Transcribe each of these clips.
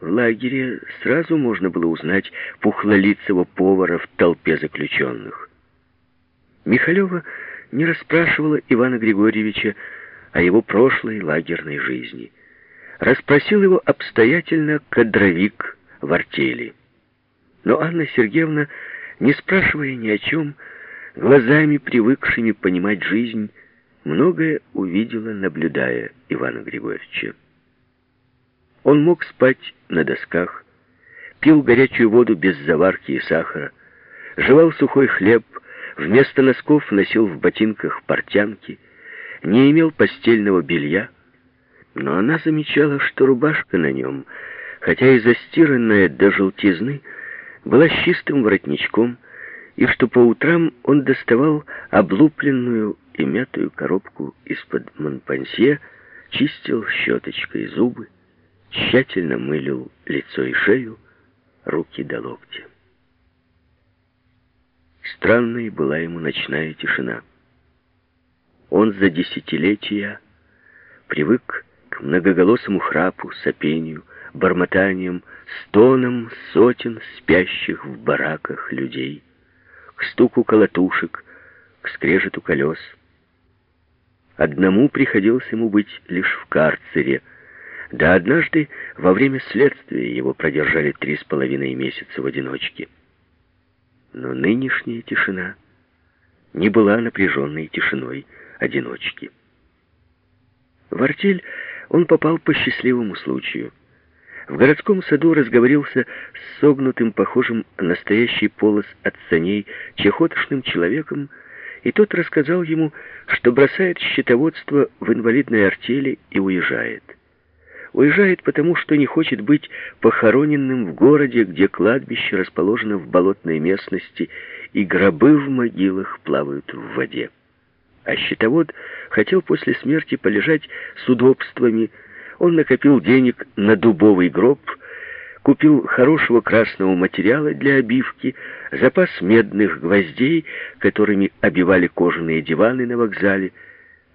В лагере сразу можно было узнать пухлолицего повара в толпе заключенных. Михалева не расспрашивала Ивана Григорьевича о его прошлой лагерной жизни. Расспросил его обстоятельно кадровик в артели. Но Анна Сергеевна, не спрашивая ни о чем, глазами, привыкшими понимать жизнь, многое увидела, наблюдая Ивана Григорьевича. Он мог спать на досках, пил горячую воду без заварки и сахара, жевал сухой хлеб, вместо носков носил в ботинках портянки, не имел постельного белья, но она замечала, что рубашка на нем, хотя и застиранная до желтизны, была с чистым воротничком, и что по утрам он доставал облупленную и мятую коробку из-под монпансье, чистил щеточкой зубы, тщательно мылил лицо и шею, руки до локтя. Странной была ему ночная тишина. Он за десятилетия привык к многоголосому храпу, сопению, бормотаниям, стонам сотен спящих в бараках людей, к стуку колотушек, к скрежету колес. Одному приходилось ему быть лишь в карцере — да однажды во время следствия его продержали три с половиной месяца в одиночке. Но нынешняя тишина не была напряженной тишиной одиночки. В артель он попал по счастливому случаю. В городском саду разговорился с согнутым, похожим на настоящий полос от саней, чехотошным человеком, и тот рассказал ему, что бросает счетоводство в инвалидной артели и уезжает. Уезжает потому, что не хочет быть похороненным в городе, где кладбище расположено в болотной местности, и гробы в могилах плавают в воде. А счетовод хотел после смерти полежать с удобствами. Он накопил денег на дубовый гроб, купил хорошего красного материала для обивки, запас медных гвоздей, которыми обивали кожаные диваны на вокзале.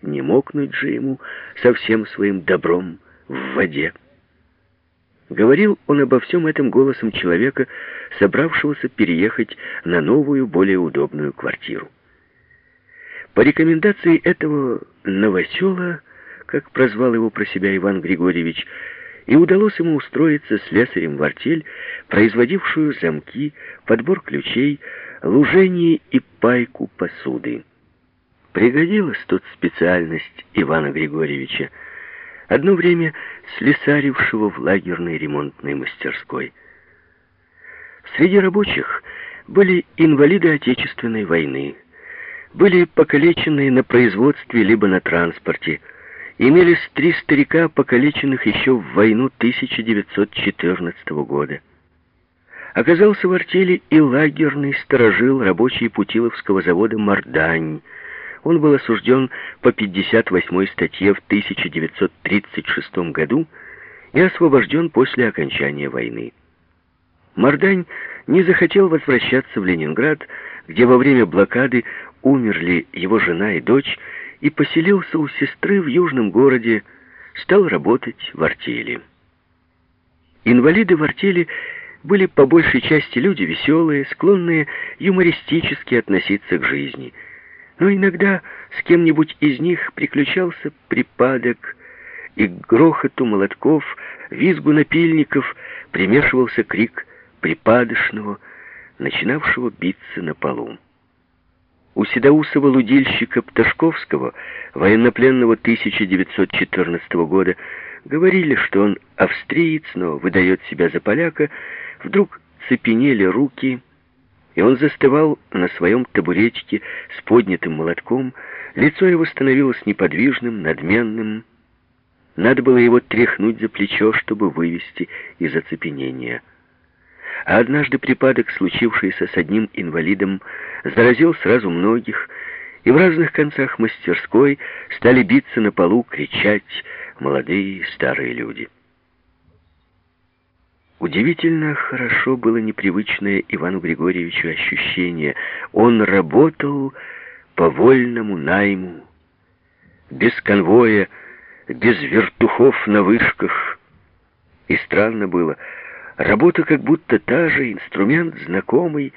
Не мокнуть же ему со всем своим добром в воде. Говорил он обо всем этом голосом человека, собравшегося переехать на новую, более удобную квартиру. По рекомендации этого новосела, как прозвал его про себя Иван Григорьевич, и удалось ему устроиться слесарем в артель, производившую замки, подбор ключей, лужение и пайку посуды. Пригодилась тут специальность Ивана Григорьевича — одно время слесарившего в лагерной ремонтной мастерской. Среди рабочих были инвалиды Отечественной войны, были покалеченные на производстве либо на транспорте, имелись три старика, покалеченных еще в войну 1914 года. Оказался в артели и лагерный сторожил рабочий Путиловского завода «Мордань», он был осужден по 58-й статье в 1936 году и освобожден после окончания войны. Мордань не захотел возвращаться в Ленинград, где во время блокады умерли его жена и дочь, и поселился у сестры в южном городе, стал работать в артели. Инвалиды в артели были по большей части люди веселые, склонные юмористически относиться к жизни – но иногда с кем-нибудь из них приключался припадок, и к грохоту молотков, визгу напильников примешивался крик припадочного, начинавшего биться на полу. У седоусого лудильщика Пташковского, военнопленного 1914 года, говорили, что он австриец, но выдает себя за поляка, вдруг цепенели руки, и он застывал на своем табуретике с поднятым молотком, лицо его становилось неподвижным, надменным. Надо было его тряхнуть за плечо, чтобы вывести из оцепенения. А однажды припадок, случившийся с одним инвалидом, заразил сразу многих, и в разных концах мастерской стали биться на полу, кричать молодые и старые люди. Удивительно хорошо было непривычное Ивану Григорьевичу ощущение. Он работал по вольному найму, без конвоя, без вертухов на вышках. И странно было, работа как будто та же, инструмент знакомый,